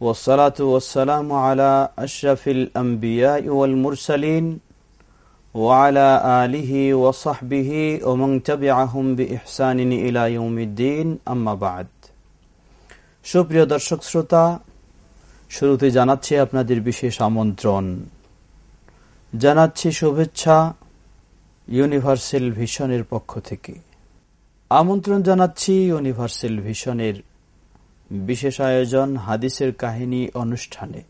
والصلاة والسلام على أشرف الأنبياء والمرسلين وعلى آله وصحبه ومن تبعهم بإحسان إلى يوم الدين أما بعد সুপ্রিয় দর্শক শ্রোতা শুরুতে জানাচ্ছি আপনাদের বিশেষ আমন্ত্রণ জানাচ্ছি শুভেচ্ছা ইউনিভার্সাল ভিশনের পক্ষ থেকে আমন্ত্রণ জানাচ্ছি ইউনিভার্সাল ভিশনের বিশেষ আয়োজন হাদিসের কাহিনী অনুষ্ঠানে।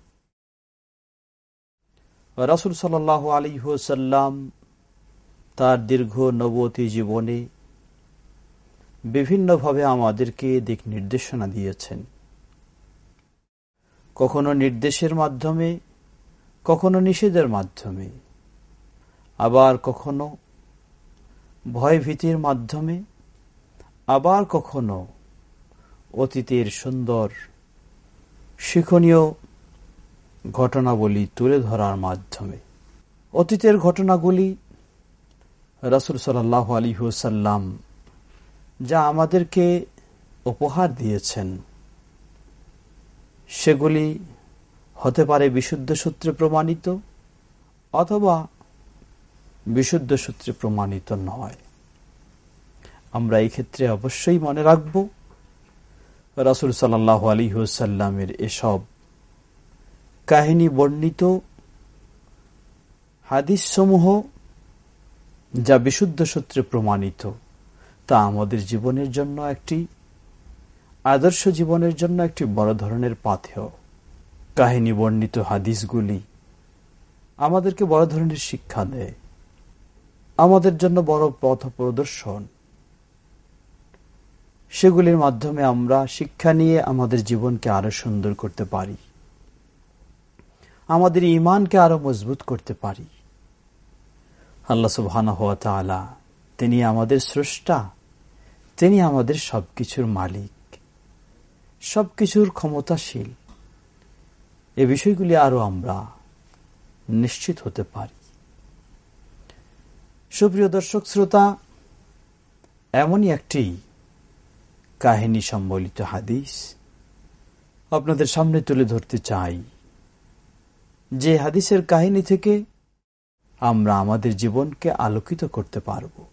রাসুল সাল আলী হুসাল্লাম তার দীর্ঘ নবতী জীবনে বিভিন্নভাবে আমাদেরকে দিক নির্দেশনা দিয়েছেন। কখনো নির্দেশের মাধ্যমে, কখনো নিষেধের মাধ্যমে, আবার কখনো ভয় ভীতির মাধ্যমে, আবার কখনো অতীতের সুন্দর, শিক্ষণীয় ঘটনাবলী তুলে ধরার মাধ্যমে। অতীতের ঘটনাগুলি রাসুল সাল্লাহ আলী হুসাল্লাম যা আমাদেরকে উপহার দিয়েছেন, সেগুলি হতে পারে বিশুদ্ধ সূত্রে প্রমাণিত অথবা বিশুদ্ধ সূত্রে প্রমাণিত নয়। আমরা এই ক্ষেত্রে অবশ্যই মনে রাখব রাসুল সাল্লাহ আলী হুসাল্লামের এসব কাহিনী বর্ণিত হাদিসসমূহ যা বিশুদ্ধ সূত্রে প্রমাণিত, তা আমাদের জীবনের জন্য একটি, আদর্শ জীবনের জন্য একটি বড় ধরনের পাথেয়। কাহিনী বর্ণিত হাদিসগুলি আমাদেরকে বড় ধরনের শিক্ষা দেয়, আমাদের জন্য বড় পথ প্রদর্শন। সেগুলির মাধ্যমে আমরা শিক্ষা নিয়ে আমাদের জীবনকে আরও সুন্দর করতে পারি। আমাদের ইমানকে আরও মজবুত করতে পারি। আল্লাহ সুবহান হওয়া তিনি আমাদের স্রষ্টা, তিনি আমাদের সবকিছুর মালিক, সবকিছুর ক্ষমতাশীল। এ বিষয়গুলি আরও আমরা নিশ্চিত হতে পারি। সুপ্রিয় দর্শক, শ্রোতা, এমনই একটি কাহিনী সম্বলিত হাদিস আপনাদের সামনে তুলে ধরতে চাই। যে হাদিসের কাহিনী থেকে আমরা আমাদের জীবনকে আলোকিত করতে পারব।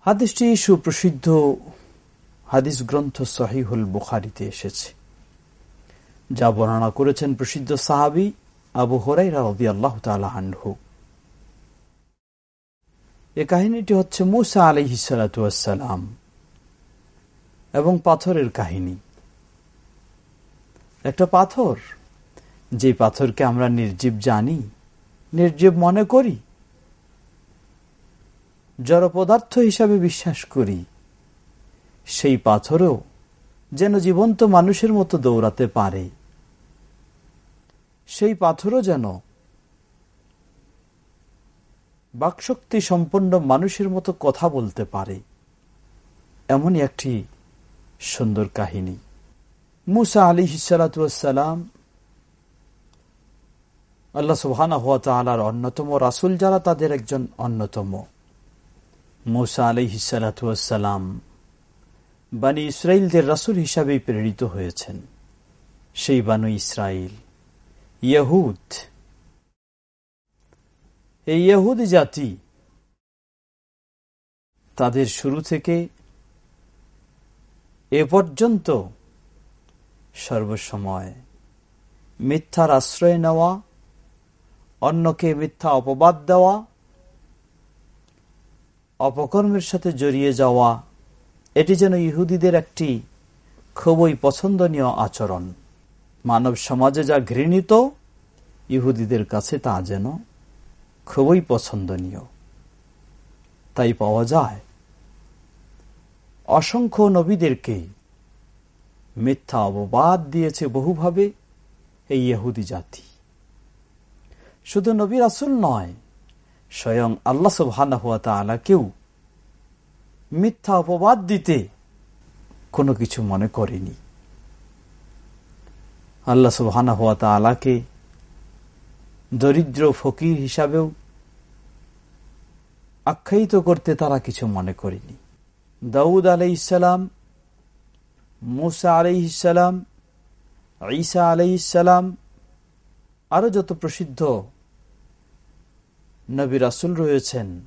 হাদিসটি সুপ্রসিদ্ধ হাদিস গ্রন্থ সহিহুল বুখারিতে এসেছে। যা বর্ণনা করেছেন প্রসিদ্ধ সাহাবি আবু হরাই রাউদি আল্লাহ তালহু এ কাহিনীটি হচ্ছে মুসা আলি হিসালাম এবং পাথরের কাহিনী। একটা পাথর। যে পাথরকে আমরা নির্জীব জানি, নির্জীব মনে করি জড় পদার্থ হিসাবে বিশ্বাস করি, সেই পাথরও যেন জীবন্ত মানুষের মতো দৌড়াতে পারে। সেই পাথরও যেন বাকশক্তি সম্পন্ন মানুষের মতো কথা বলতে পারে। এমনই একটি সুন্দর কাহিনী। মুসা আলী হিসালাতাম আল্লাহ হাত তালার অন্যতম রাসুল যারা তাদের একজন অন্যতম। মুসা আলী হিসালাতাম বানী ইসরায়েলদের রাসুল হিসাবেই প্রেরিত হয়েছেন। সেই বানু ইসরায়েল ইহুদ এই ইহুদি জাতি তাদের শুরু থেকে এ পর্যন্ত সর্বসময় মিথ্যার আশ্রয় নেওয়া, অন্যকে মিথ্যা অপবাদ দেওয়া, অপকর্মের সাথে জড়িয়ে যাওয়া, এটি যেন ইহুদিদের একটি খুবই পছন্দনীয় আচরণ। মানব সমাজে যা ঘৃণিত, ইহুদিদের কাছে তা যেন খুবই পছন্দনীয়। তাই পাওয়া যায় অসংখ্য নবীদেরকে মিথ্যা অববাদ দিয়েছে বহুভাবে এই ইহুদি জাতি। শুধু নবী রাসুল নয়, স্বয়ং আল্লাহ সুবহান কেউ মিথ্যা অপবাদ দিতে কোনো কিছু মনে করেনি। আল্লাহ সুবহানা হাত তালাকে দরিদ্র ফকির হিসাবেও আখ্যায়িত করতে তারা কিছু মনে করেনি। দাউদ আলাই ইসালাম মুসা আলাই ইসালাম ঈসা আলাই ইসালাম আরও যত প্রসিদ্ধ নবী রাসুল রয়েছেন।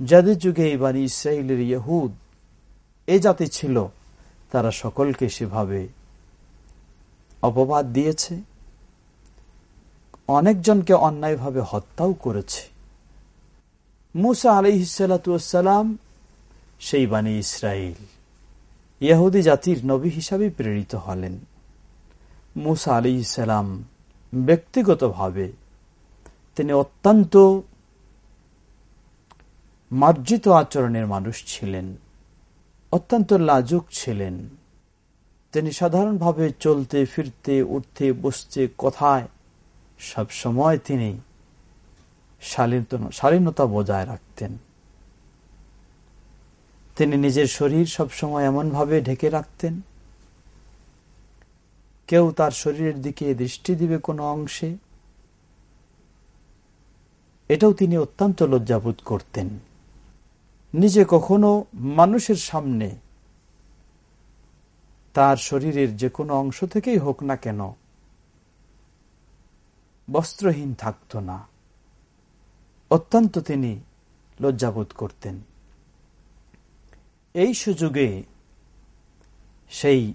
যাদের যুগে বাণী ইসরায়েলের ইহুদ এ জাতি ছিল, তারা সকলকে সেভাবে অপবাদ দিয়েছে, অনেকজনকে অন্যায়ভাবে হত্যাও করেছে। মুসা আলি আলিহিসাল্লাম সেই বাণী ইসরায়েল ইয়াহুদি জাতির নবী হিসাবে প্রেরিত হলেন। মুসা আলি ইসালাম ব্যক্তিগতভাবে তিনি অত্যন্ত মার্জিত আচরণের মানুষ ছিলেন, অত্যন্ত লাজুক ছিলেন। তিনি সাধারণভাবে চলতে, ফিরতে, উঠতে, বসতে, কথায় সব সময় তিনি শালীনতা বজায় রাখতেন। তিনি নিজের শরীর সবসময় এমনভাবে ঢেকে রাখতেন। কেউ তার শরীরের দিকে দৃষ্টি দিবে কোনো অংশে। এটাও তিনি অত্যন্ত লজ্জাবোধ করতেন। নিজে কখনো মানুষের সামনে তার শরীরের যে কোনো অংশ থেকেই হোক না কেন বস্ত্রহীন থাকত না। অত্যন্ত তিনি লজ্জাবোধ করতেন। এই সুযোগে সেই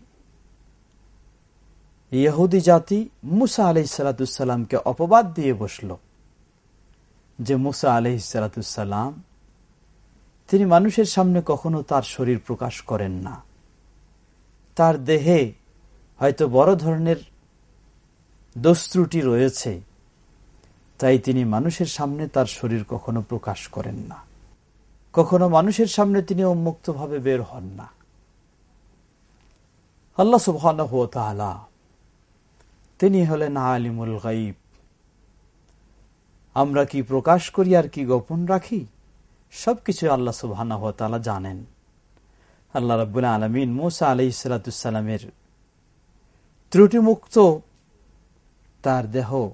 ইহুদি জাতি মুসা আলি সালাতামকে অপবাদ দিয়ে বসল যে মুসা আলি সালাতাম তিনি মানুষের সামনে কখনো তার শরীর প্রকাশ করেন না। তার দেহে হয়তো বড় ধরনের দোস্ত্রুটি রয়েছে, তাই তিনি মানুষের সামনে তার শরীর কখনো প্রকাশ করেন না। কখনো মানুষের সামনে তিনি উন্মুক্তভাবে বের হন না। আল্লাহ সুবাহ তিনি হলেন আলিমুল গাইব আমরা কি প্রকাশ করি আর কি গোপন রাখি? সবকিছু আল্লাহ সুবাহ জানেন। আল্লাহ রবাহ আলমিন মুসা আলি সালাতামের ত্রুটিমুক্ত তার দেহ,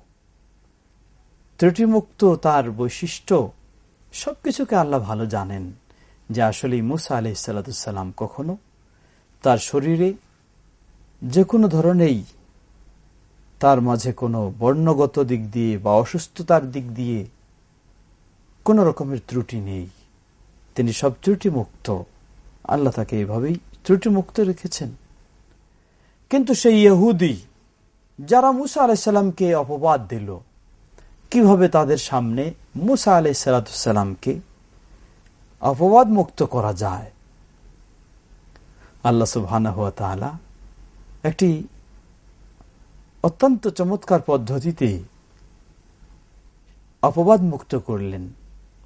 ত্রুটিমুক্ত তার বৈশিষ্ট্য সবকিছুকে আল্লাহ ভালো জানেন, যে আসলে মুসা আলি সাল্লাম কখনো তার শরীরে যে কোনো ধরনেই তার মাঝে কোনো বর্ণগত দিক দিয়ে বা অসুস্থতার দিক দিয়ে কোনো রকমের ত্রুটি নেই। তিনি সব ত্রুটি মুক্ত আল্লাহ তাকে এভাবেই ত্রুটি মুক্ত রেখেছেন। কিন্তু সেই ইহুদি যারা মুসা আলাইসাল্লামকে অপবাদ দিল কীভাবে তাদের সামনে মুসা আলাই সালাতামকে অপবাদ মুক্ত করা যায়? আল্লাহ সুবহানাহু একটি অত্যন্ত চমৎকার পদ্ধতিতে অপবাদ মুক্ত করলেন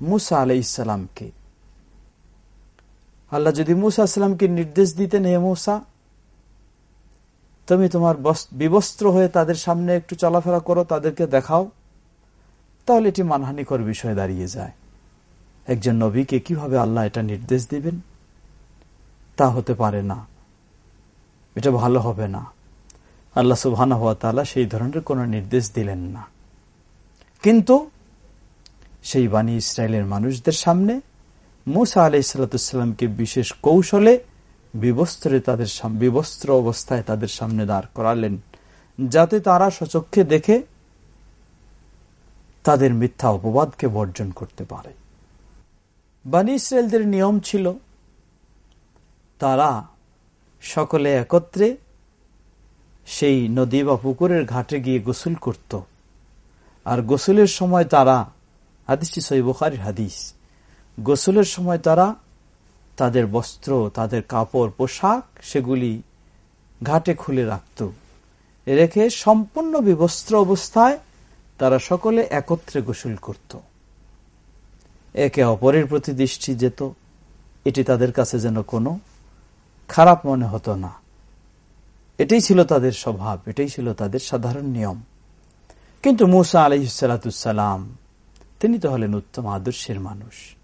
মুসা আলাই ইসালামকে আল্লাহ যদি মুসা আসলামকে নির্দেশ দিতেন, হে মুসা, তুমি তোমার বিবস্ত্র হয়ে তাদের সামনে একটু চলাফেরা করো, তাদেরকে দেখাও। তাহলে এটি মানহানিকর বিষয় দাঁড়িয়ে যায়। একজন নবীকে কীভাবে আল্লাহ এটা নির্দেশ দিবেন? তা হতে পারে না। এটা ভালো হবে না। আল্লাহ সুবহান হওয়া সেই ধরনের কোন নির্দেশ দিলেন না। কিন্তু সেই বাণী ইসরায়েলের মানুষদের সামনে মুসা আলি সাল্লাতামকে বিশেষ কৌশলে বিবস্ত্রে তাদের বিবস্ত্র অবস্থায় তাদের সামনে দাঁড় করালেন, যাতে তারা সচক্ষে দেখে তাদের মিথ্যা অপবাদকে বর্জন করতে পারে। বানী ইসরায়েলদের নিয়ম ছিল, তারা সকলে একত্রে সেই নদী বা পুকুরের ঘাটে গিয়ে গোসল করত। আর গোসলের সময় তারা হাদিসটি সৈবখারির হাদিস, গোসলের সময় তারা তাদের বস্ত্র, তাদের কাপড়, পোশাক সেগুলি ঘাটে খুলে রাখত। রেখে সম্পূর্ণ বিবস্ত্র অবস্থায় তারা সকলে একত্রে গোসল করত। একে অপরের প্রতি দৃষ্টি যেত, এটি তাদের কাছে যেন কোনো খারাপ মনে হতো না। এটাই ছিল তাদের স্বভাব, এটাই ছিল তাদের সাধারণ নিয়ম। কিন্তু মুসা আলহিসাল্লাম তিনি তো হলেন উত্তম আদর্শের মানুষ।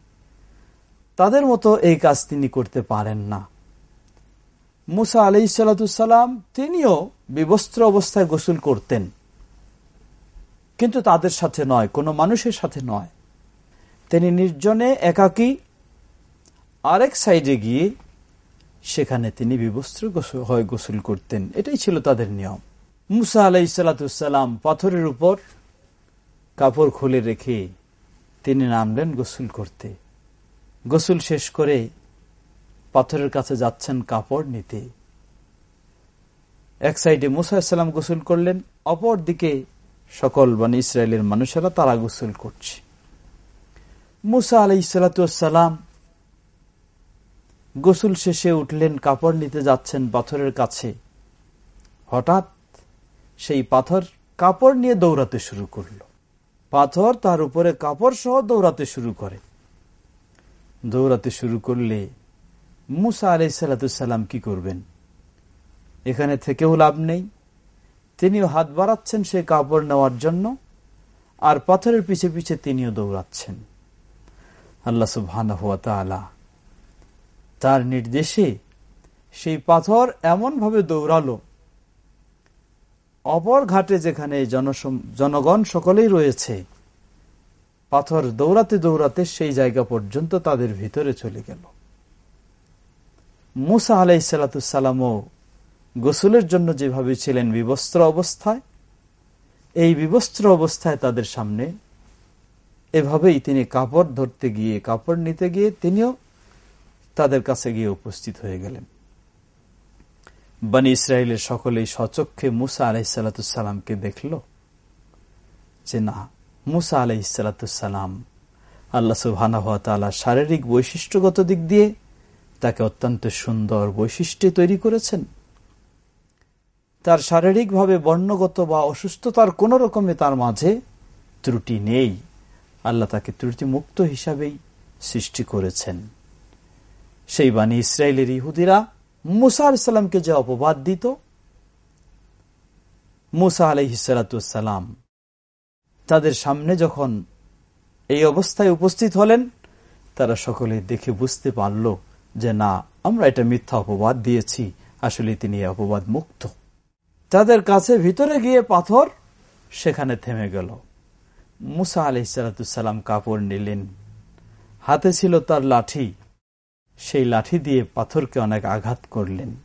তাদের মতো এই কাজ তিনি করতে পারেন না। মুসা আলহিসাল্লাম তিনিও বিবস্ত্র অবস্থায় গোসল করতেন। কিন্তু তাদের সাথে নয়, কোনো মানুষের সাথে নয়। তিনি নির্জনে একাকী আরেক সাইডে গিয়ে সেখানে তিনি বিবস্ত্র হয় গোসল করতেন। এটাই ছিল তাদের নিয়ম। মুসা আলাই সালাতাম পাথরের উপর কাপড় খুলে রেখে তিনি নামলেন গোসল করতে। গোসল শেষ করে পাথরের কাছে যাচ্ছেন কাপড় নিতে। এক সাইডে মুসা ইসলাম গোসল করলেন অপর দিকে সকল বানী ইসরায়েলের মানুষেরা তারা গোসল করছে। মুসা আলাই সালাতাম গোসল শেষে উঠলেন, কাপড় নিতে যাচ্ছেন পাথরের কাছে। হঠাৎ সেই পাথর কাপড় নিয়ে দৌড়াতে শুরু করল। পাথর তার উপরে কাপড় সহ দৌড়াতে শুরু করে। দৌড়াতে শুরু করলে মুসা আলাই সাল্লাম কি করবেন? এখানে থেকেও লাভ নেই। তিনিও হাত বাড়াচ্ছেন সে কাপড় নেওয়ার জন্য, আর পাথরের পিছে পিছে তিনিও দৌড়াচ্ছেন। আল্লাহ সুবহান তার নির্দেশে সেই পাথর এমনভাবে দৌড়ালো, অপর ঘাটে যেখানে জনগণ সকলেই রয়েছে, পাথর দৌড়াতে দৌড়াতে সেই জায়গা পর্যন্ত তাদের ভিতরে চলে গেল। মুসা আলাই সালাতামও গোসলের জন্য যেভাবে ছিলেন বিবস্ত্র অবস্থায়, এই বিবস্ত্র অবস্থায় তাদের সামনে এভাবেই তিনি কাপড় ধরতে গিয়ে, কাপড় নিতে গিয়ে তিনিও তাদের কাছে গিয়ে উপস্থিত হয়ে গেলেন। বানী ইসরায়েলের সকলেই সচক্ষে মুসা আলাইসাল্লাতুসাল্লামকে দেখল যে না, মুসা আলাইসাল্লাতুসাল্লাম আল্লাহ সুবাহ শারীরিক বৈশিষ্ট্যগত দিক দিয়ে তাকে অত্যন্ত সুন্দর বৈশিষ্ট্য তৈরি করেছেন। তার শারীরিকভাবে বর্ণগত বা অসুস্থতার কোন রকমে তার মাঝে ত্রুটি নেই। আল্লাহ তাকে ত্রুটি মুক্ত হিসাবেই সৃষ্টি করেছেন। সেই বাণী ইসরায়েলের ইহুদিরা মুসা আলাইসাল্লামকে যে অপবাদ দিত, মুসা আলহিসাল্লাম তাদের সামনে যখন এই অবস্থায় উপস্থিত হলেন, তারা সকলে দেখে বুঝতে পারল যে না, আমরা এটা মিথ্যা অপবাদ দিয়েছি আসলে তিনি অপবাদ মুক্ত। তাদের কাছে ভিতরে গিয়ে পাথর সেখানে থেমে গেল। মুসা আলহিসাল্লাম কাপড় নিলেন। হাতে ছিল তার লাঠি। সেই লাঠি দিয়ে পাথরকে অনেক আঘাত করলেন।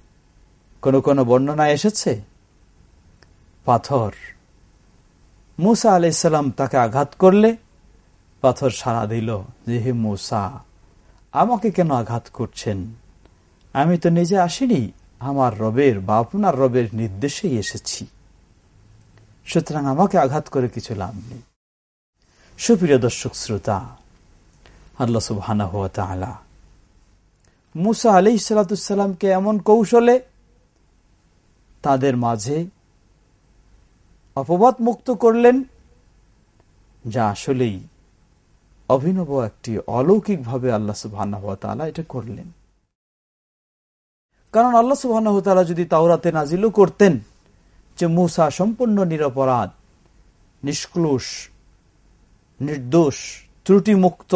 কোন কোন বর্ণনা এসেছে? পাথর। মুসা আলাইসাল্লাম তাকে আঘাত করলে পাথর সাড়া দিল যে, হে মুসা, আমাকে কেন আঘাত করছেন? আমি তো নিজে আসিনি। আমার রবের বা আপনার রবের নির্দেশেই এসেছি। সুতরাং আমাকে আঘাত করে কিছু লাভ নেই। সুপ্রিয় দর্শক শ্রোতা, আল্লাহ সুবহানা তালা মুসা আলি সালাতামকে এমন কৌশলে তাদের মাঝে অপবাদ মুক্ত করলেন, যা আসলেই অভিনব একটি অলৌকিকভাবে আল্লাহ সুবাহ এটা করলেন। কারণ আল্লাহ সুবাহ যদি তাওরাতে নাজিলও করতেন যে মুসা সম্পূর্ণ নিরপরাধ, নিষ্ক্লুষ, নির্দোষ, ত্রুটিমুক্ত,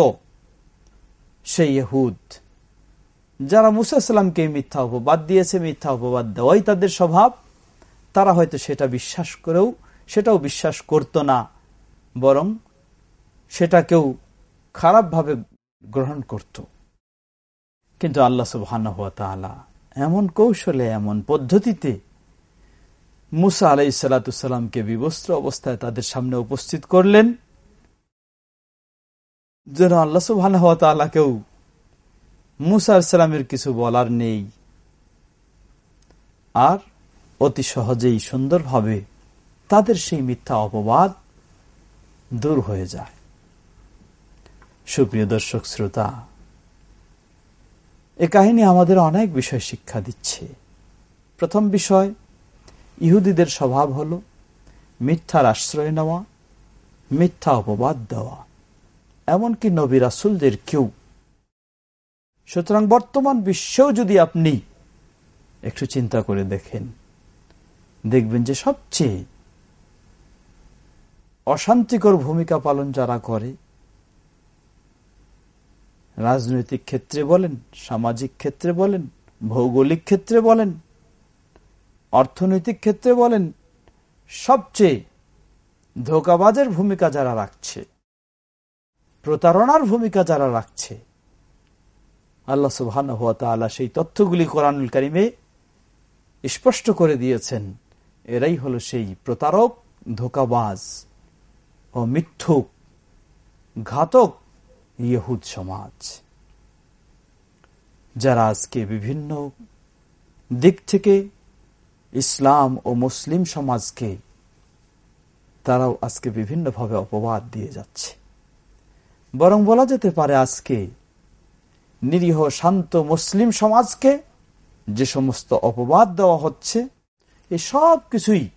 সেই ইহুদ, যারা মুসাইসাল্লামকে মিথ্যা উপবাদ দিয়েছে, মিথ্যা উপবাদ দেওয়াই তাদের স্বভাব, তারা হয়তো সেটা বিশ্বাস করেও, সেটাও বিশ্বাস করত না, বরং সেটাকেও খারাপভাবে গ্রহণ করত। কিন্তু আল্লাহ সুবাহ এমন কৌশলে, এমন পদ্ধতিতে মুসা আলাই সালাতামকে বিবস্ত্র অবস্থায় তাদের সামনে উপস্থিত করলেন। যেন আল্লাহ সুবাহ কেউ মুসার সালামের কিছু বলার নেই। আর অতি সহজেই সুন্দরভাবে তাদের সেই মিথ্যা অপবাদ দূর হয়ে যায়। সুপ্রিয় দর্শক, শ্রোতা এ কাহিনী আমাদের অনেক বিষয় শিক্ষা দিচ্ছে। প্রথম বিষয়, ইহুদিদের স্বভাব হল মিথ্যার আশ্রয় নেওয়া, মিথ্যা অপবাদ দেওয়া। এমনকি নবী রাসুলদের কেউ। সুতরাং বর্তমান বিশ্বেও যদি আপনি একটু চিন্তা করে দেখেন, দেখবেন যে সবচেয়ে অশান্তিকর ভূমিকা পালন যারা করে রাজনৈতিক ক্ষেত্রে বলেন, সামাজিক ক্ষেত্রে বলেন, ভৌগোলিক ক্ষেত্রে বলেন, অর্থনৈতিক ক্ষেত্রে বলেন, সবচেয়ে ধোকাবাজের ভূমিকা যারা রাখছে, প্রতারণার ভূমিকা যারা রাখছে, আল্লাহ সুবহান সেই তথ্যগুলি কোরআনুল কারিমে স্পষ্ট করে দিয়েছেন। এরাই হলো সেই প্রতারক, ধোকাবাজ ও মিথ্যুক, ঘাতক ইহুদ সমাজ, যারা আজকে বিভিন্ন দিক থেকে ইসলাম ও মুসলিম সমাজকে তারাও আজকে বিভিন্নভাবে অপবাদ দিয়ে যাচ্ছে। বরং বলা যেতে পারে আজকে নিরীহ, শান্ত মুসলিম সমাজকে যে সমস্ত অপবাদ দেওয়া হচ্ছে এই সব কিছুই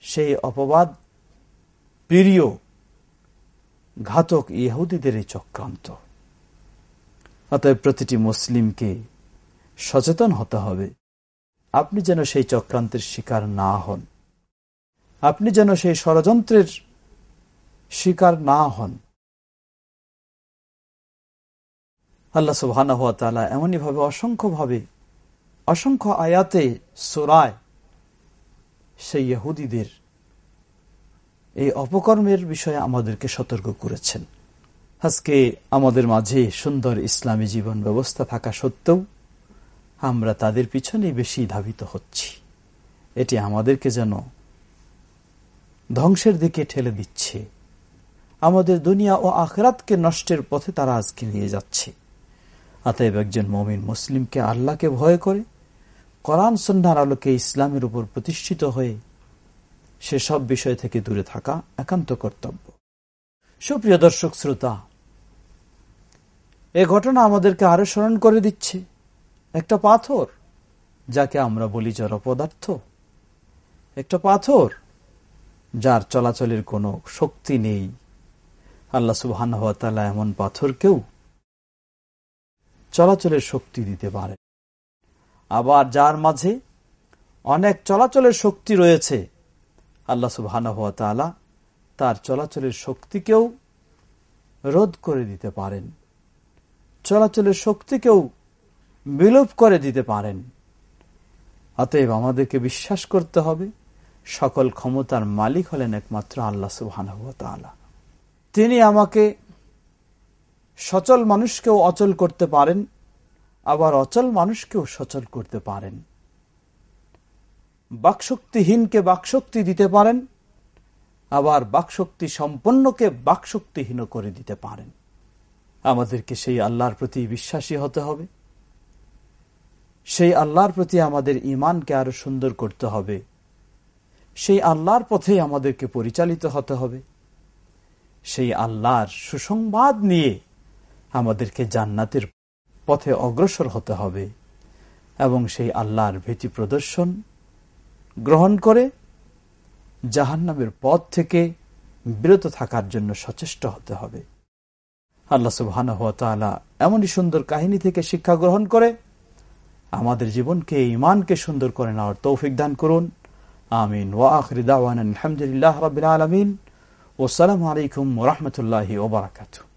সেই অপবাদ প্রিয় ঘাতক ইহুদিদের এই চক্রান্ত। অতএব প্রতিটি মুসলিমকে সচেতন হতে হবে। আপনি যেন সেই চক্রান্তের শিকার না হন। আপনি যেন সেই ষড়যন্ত্রের শিকার না হন। আল্লাহ সুবহানা হাত এমনই ভাবে অসংখ্য ভাবে অসংখ্য আয়াতে সোরায় সেই ইহুদিদের এই অপকর্মের বিষয়ে আমাদেরকে সতর্ক করেছেন। আজকে আমাদের মাঝে সুন্দর ইসলামী জীবন ব্যবস্থা থাকা সত্ত্বেও আমরা তাদের পিছনে বেশি ধাবিত হচ্ছি। এটি আমাদেরকে যেন ধ্বংসের দিকে ঠেলে দিচ্ছে। আমাদের দুনিয়া ও আখরাতকে নষ্টের পথে তারা আজকে নিয়ে যাচ্ছে। অতএব একজন মমিন মুসলিমকে আল্লাহকে ভয় করে করান সন্ধ্যার আলোকে ইসলামের উপর প্রতিষ্ঠিত হয়ে সেসব বিষয় থেকে দূরে থাকা একান্ত কর্তব্য। সুপ্রিয় দর্শক, শ্রোতা, এ ঘটনা আমাদেরকে আরও স্মরণ করে দিচ্ছে একটা পাথর, যাকে আমরা বলি জড় পদার্থ। একটা পাথর যার চলাচলের কোনো শক্তি নেই। আল্লাহ সুবহান এমন পাথরকেও চলাচলের শক্তি দিতে পারে। আবার যার মাঝে অনেক চলাচলের শক্তি রয়েছে আল্লাহ সুবহান তার চলাচলের শক্তিকেও রোধ করে দিতে পারেন। চলাচলের শক্তিকেও বিলোপ করে দিতে পারেন। অতএব আমাদেরকে বিশ্বাস করতে হবে, সকল ক্ষমতার মালিক হলেন একমাত্র আল্লাহ সুবহান তিনি আমাকে সচল মানুষকেও অচল করতে পারেন, আবার অচল মানুষকেও সচল করতে পারেন। বাকশক্তিহীনকে বাকশক্তি দিতে পারেন, আবার বাকশক্তি সম্পন্নকে বাকশক্তিহীন করে দিতে পারেন। আমাদেরকে সেই আল্লাহর প্রতি বিশ্বাসী হতে হবে। সেই আল্লাহর প্রতি আমাদের ইমানকে আরও সুন্দর করতে হবে। সেই আল্লাহর পথে আমাদেরকে পরিচালিত হতে হবে। সেই আল্লাহর সুসংবাদ নিয়ে আমাদেরকে জান্নাতের পথে অগ্রসর হতে হবে এবং সেই আল্লাহর ভীতি প্রদর্শন গ্রহণ করে জাহান্নামের পথ থেকে বিরত থাকার জন্য সচেষ্ট হতে হবে। আল্লাহ সুবহান এমনই সুন্দর কাহিনী থেকে শিক্ষা গ্রহণ করে আমাদের জীবনকে ইমানকে সুন্দর করে নেওয়ার তৌফিক দান করুন। আমিন। ওয়া আলহামদুলিল্লাহ রবিল আলমিন। ওসালামু আলাইকুম ওরহমতুল্লাহ ওবরাকাতু